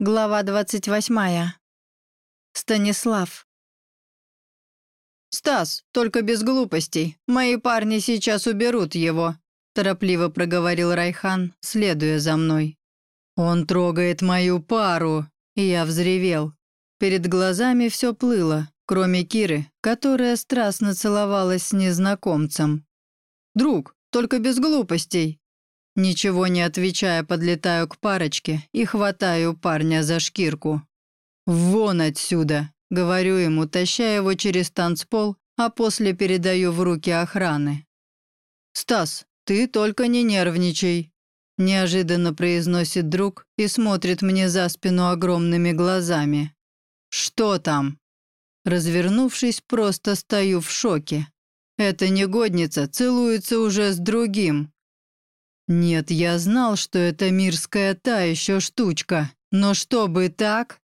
Глава 28. Станислав. «Стас, только без глупостей. Мои парни сейчас уберут его», – торопливо проговорил Райхан, следуя за мной. «Он трогает мою пару», – и я взревел. Перед глазами все плыло, кроме Киры, которая страстно целовалась с незнакомцем. «Друг, только без глупостей», Ничего не отвечая, подлетаю к парочке и хватаю парня за шкирку. «Вон отсюда!» — говорю ему, таща его через танцпол, а после передаю в руки охраны. «Стас, ты только не нервничай!» — неожиданно произносит друг и смотрит мне за спину огромными глазами. «Что там?» Развернувшись, просто стою в шоке. Эта негодница целуется уже с другим. «Нет, я знал, что это мирская та еще штучка, но чтобы так...»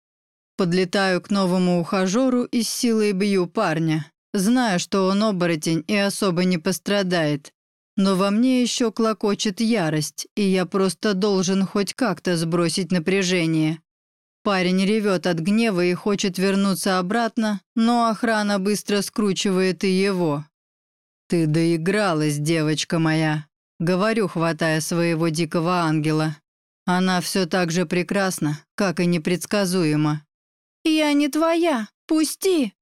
Подлетаю к новому ухажеру и с силой бью парня. Знаю, что он оборотень и особо не пострадает. Но во мне еще клокочет ярость, и я просто должен хоть как-то сбросить напряжение. Парень ревет от гнева и хочет вернуться обратно, но охрана быстро скручивает и его. «Ты доигралась, девочка моя», Говорю, хватая своего дикого ангела. Она все так же прекрасна, как и непредсказуема. «Я не твоя, пусти!»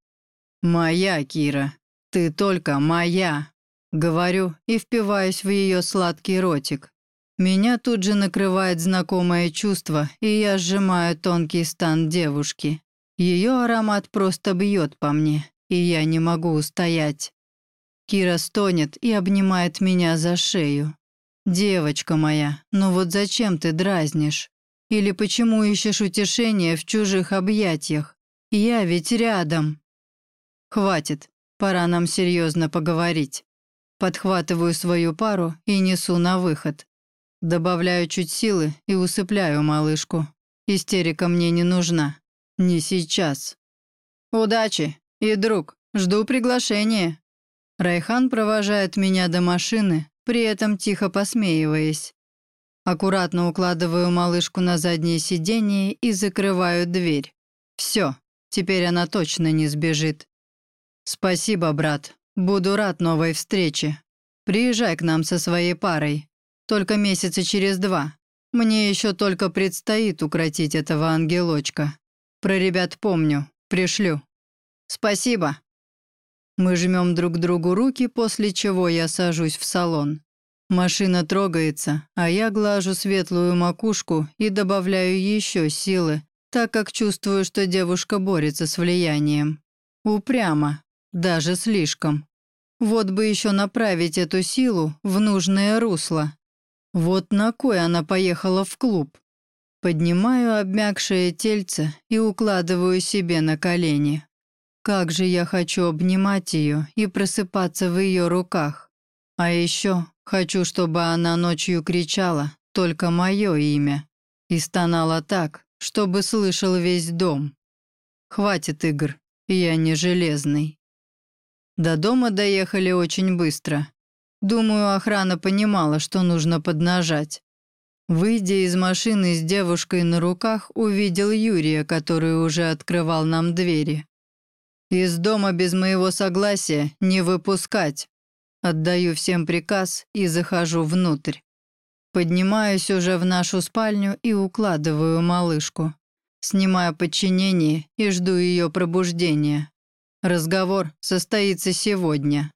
«Моя, Кира, ты только моя!» Говорю и впиваюсь в ее сладкий ротик. Меня тут же накрывает знакомое чувство, и я сжимаю тонкий стан девушки. Ее аромат просто бьет по мне, и я не могу устоять. Кира стонет и обнимает меня за шею. «Девочка моя, ну вот зачем ты дразнишь? Или почему ищешь утешение в чужих объятиях? Я ведь рядом». «Хватит, пора нам серьезно поговорить». Подхватываю свою пару и несу на выход. Добавляю чуть силы и усыпляю малышку. Истерика мне не нужна. Не сейчас. «Удачи! И, друг, жду приглашения!» Райхан провожает меня до машины, при этом тихо посмеиваясь. Аккуратно укладываю малышку на заднее сиденье и закрываю дверь. Все, теперь она точно не сбежит. Спасибо, брат. Буду рад новой встрече. Приезжай к нам со своей парой. Только месяца через два. Мне еще только предстоит укротить этого ангелочка. Про ребят помню. Пришлю. Спасибо. Мы жмем друг другу руки, после чего я сажусь в салон. Машина трогается, а я глажу светлую макушку и добавляю еще силы, так как чувствую, что девушка борется с влиянием. Упрямо, даже слишком. Вот бы еще направить эту силу в нужное русло. Вот на кой она поехала в клуб. Поднимаю обмякшее тельце и укладываю себе на колени. Как же я хочу обнимать ее и просыпаться в ее руках. А еще хочу, чтобы она ночью кричала только мое имя и стонала так, чтобы слышал весь дом. Хватит игр, я не железный. До дома доехали очень быстро. Думаю, охрана понимала, что нужно поднажать. Выйдя из машины с девушкой на руках, увидел Юрия, который уже открывал нам двери. Из дома без моего согласия не выпускать. Отдаю всем приказ и захожу внутрь. Поднимаюсь уже в нашу спальню и укладываю малышку. Снимаю подчинение и жду ее пробуждения. Разговор состоится сегодня.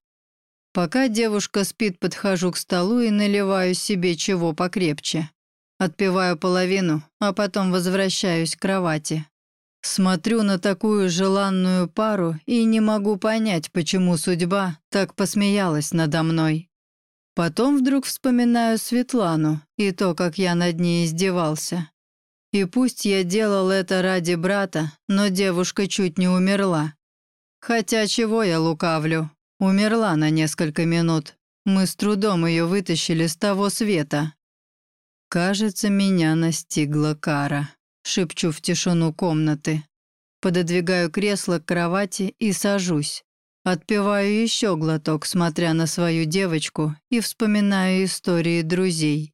Пока девушка спит, подхожу к столу и наливаю себе чего покрепче. Отпиваю половину, а потом возвращаюсь к кровати. Смотрю на такую желанную пару и не могу понять, почему судьба так посмеялась надо мной. Потом вдруг вспоминаю Светлану и то, как я над ней издевался. И пусть я делал это ради брата, но девушка чуть не умерла. Хотя чего я лукавлю? Умерла на несколько минут. Мы с трудом ее вытащили с того света. Кажется, меня настигла кара. Шепчу в тишину комнаты. Пододвигаю кресло к кровати и сажусь. Отпиваю еще глоток, смотря на свою девочку, и вспоминаю истории друзей.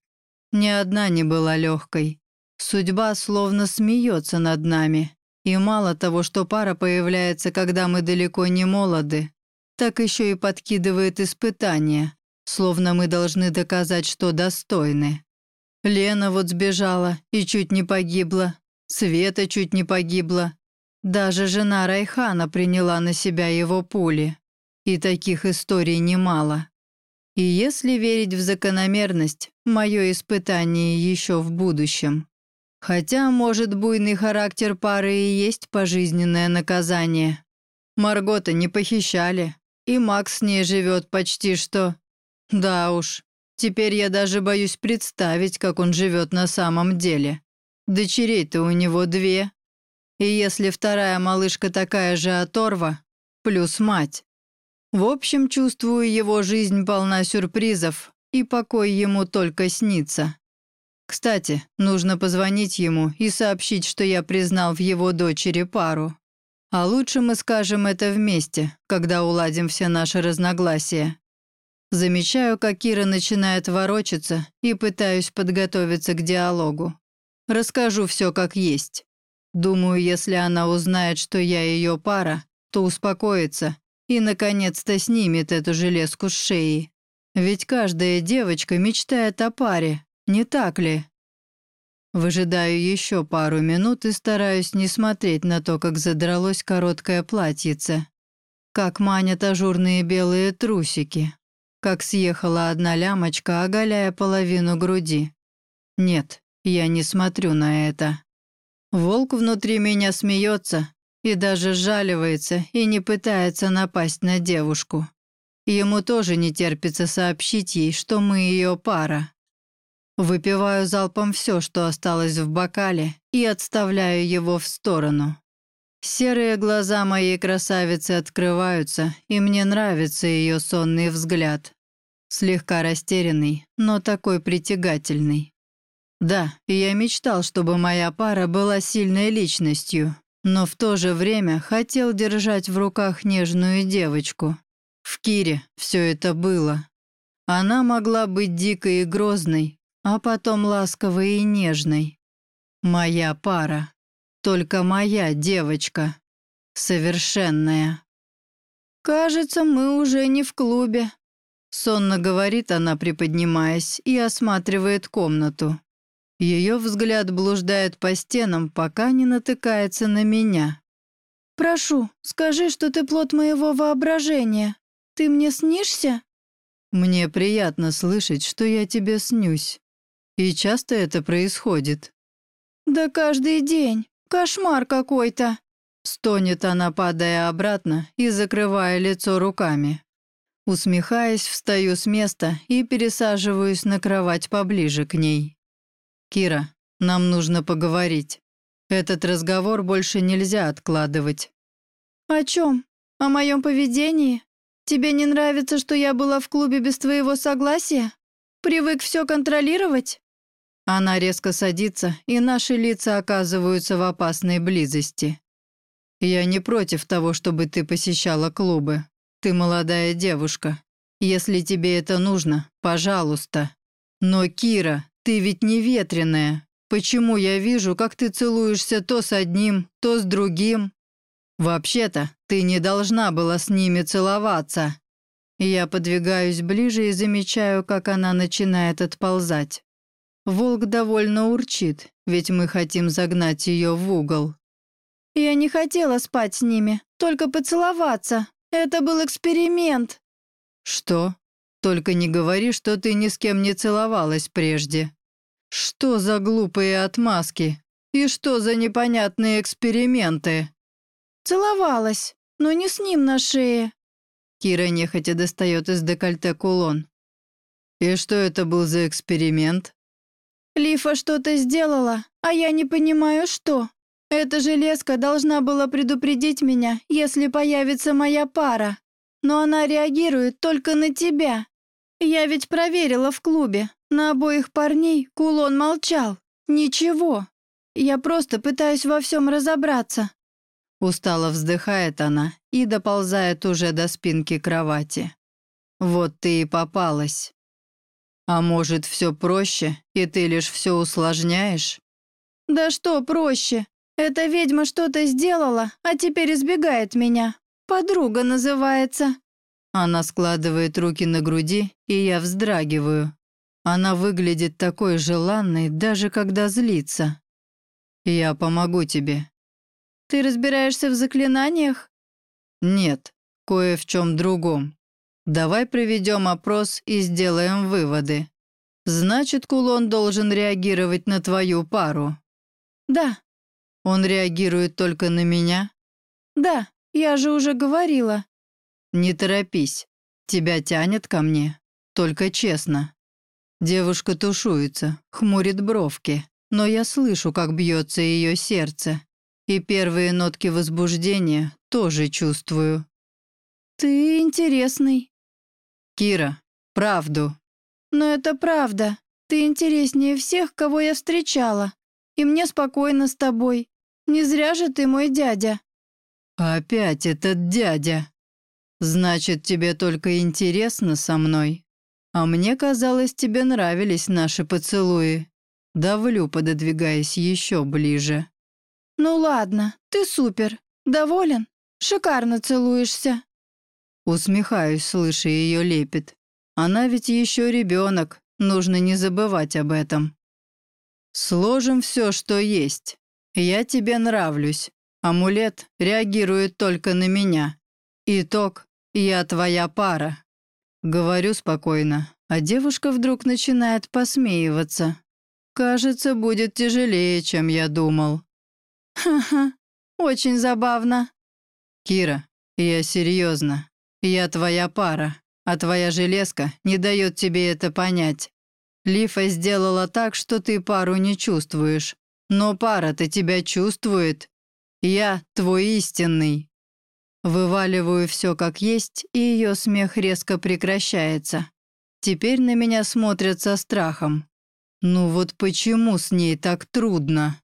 Ни одна не была легкой. Судьба словно смеется над нами. И мало того, что пара появляется, когда мы далеко не молоды, так еще и подкидывает испытания, словно мы должны доказать, что достойны. Лена вот сбежала и чуть не погибла, Света чуть не погибла. Даже жена Райхана приняла на себя его пули. И таких историй немало. И если верить в закономерность, мое испытание еще в будущем. Хотя, может, буйный характер пары и есть пожизненное наказание. Маргота не похищали, и Макс с ней живет почти что. Да уж, теперь я даже боюсь представить, как он живет на самом деле. Дочерей-то у него две. И если вторая малышка такая же оторва, плюс мать. В общем, чувствую, его жизнь полна сюрпризов, и покой ему только снится. Кстати, нужно позвонить ему и сообщить, что я признал в его дочери пару. А лучше мы скажем это вместе, когда уладим все наши разногласия. Замечаю, как Кира начинает ворочаться и пытаюсь подготовиться к диалогу. Расскажу все как есть. Думаю, если она узнает, что я ее пара, то успокоится и, наконец-то, снимет эту железку с шеи. Ведь каждая девочка мечтает о паре, не так ли? Выжидаю еще пару минут и стараюсь не смотреть на то, как задралось короткое платьице, как манят ажурные белые трусики, как съехала одна лямочка, оголяя половину груди. Нет, я не смотрю на это. Волк внутри меня смеется и даже жаливается и не пытается напасть на девушку. Ему тоже не терпится сообщить ей, что мы ее пара. Выпиваю залпом все, что осталось в бокале, и отставляю его в сторону. Серые глаза моей красавицы открываются, и мне нравится ее сонный взгляд. Слегка растерянный, но такой притягательный. Да, я мечтал, чтобы моя пара была сильной личностью, но в то же время хотел держать в руках нежную девочку. В Кире все это было. Она могла быть дикой и грозной, а потом ласковой и нежной. Моя пара. Только моя девочка. Совершенная. «Кажется, мы уже не в клубе», — сонно говорит она, приподнимаясь, и осматривает комнату. Ее взгляд блуждает по стенам, пока не натыкается на меня. «Прошу, скажи, что ты плод моего воображения. Ты мне снишься?» «Мне приятно слышать, что я тебе снюсь. И часто это происходит?» «Да каждый день. Кошмар какой-то!» Стонет она, падая обратно и закрывая лицо руками. Усмехаясь, встаю с места и пересаживаюсь на кровать поближе к ней. «Кира, нам нужно поговорить. Этот разговор больше нельзя откладывать». «О чем? О моем поведении? Тебе не нравится, что я была в клубе без твоего согласия? Привык все контролировать?» Она резко садится, и наши лица оказываются в опасной близости. «Я не против того, чтобы ты посещала клубы. Ты молодая девушка. Если тебе это нужно, пожалуйста. Но, Кира, ты ведь не ветреная. Почему я вижу, как ты целуешься то с одним, то с другим? Вообще-то, ты не должна была с ними целоваться». Я подвигаюсь ближе и замечаю, как она начинает отползать. Волк довольно урчит, ведь мы хотим загнать ее в угол. «Я не хотела спать с ними, только поцеловаться. Это был эксперимент». «Что? Только не говори, что ты ни с кем не целовалась прежде. Что за глупые отмазки? И что за непонятные эксперименты?» «Целовалась, но не с ним на шее». Кира нехотя достает из декольте кулон. «И что это был за эксперимент?» Лифа что-то сделала, а я не понимаю, что. Эта железка должна была предупредить меня, если появится моя пара. Но она реагирует только на тебя. Я ведь проверила в клубе. На обоих парней кулон молчал. Ничего. Я просто пытаюсь во всем разобраться. Устало вздыхает она и доползает уже до спинки кровати. Вот ты и попалась. А может, все проще, и ты лишь все усложняешь? Да что проще? Эта ведьма что-то сделала, а теперь избегает меня. Подруга называется. Она складывает руки на груди, и я вздрагиваю. Она выглядит такой желанной, даже когда злится. Я помогу тебе. Ты разбираешься в заклинаниях? Нет, кое в чем другом. Давай проведем опрос и сделаем выводы. Значит, кулон должен реагировать на твою пару. Да. Он реагирует только на меня? Да, я же уже говорила. Не торопись. Тебя тянет ко мне. Только честно. Девушка тушуется, хмурит бровки, но я слышу, как бьется ее сердце. И первые нотки возбуждения тоже чувствую. «Ты интересный». «Кира, правду». «Но это правда. Ты интереснее всех, кого я встречала. И мне спокойно с тобой. Не зря же ты мой дядя». «Опять этот дядя. Значит, тебе только интересно со мной?» А мне казалось, тебе нравились наши поцелуи. Давлю, пододвигаясь еще ближе. Ну ладно, ты супер. Доволен? Шикарно целуешься. Усмехаюсь, слыша ее лепет. Она ведь еще ребенок, нужно не забывать об этом. Сложим все, что есть. Я тебе нравлюсь. Амулет реагирует только на меня. Итог – я твоя пара. Говорю спокойно, а девушка вдруг начинает посмеиваться. Кажется, будет тяжелее, чем я думал. Ха-ха, очень забавно. Кира, я серьезно. Я твоя пара, а твоя железка не дает тебе это понять. Лифа сделала так, что ты пару не чувствуешь. Но пара-то тебя чувствует. Я твой истинный. Вываливаю все как есть, и ее смех резко прекращается. Теперь на меня смотрят со страхом. Ну вот почему с ней так трудно?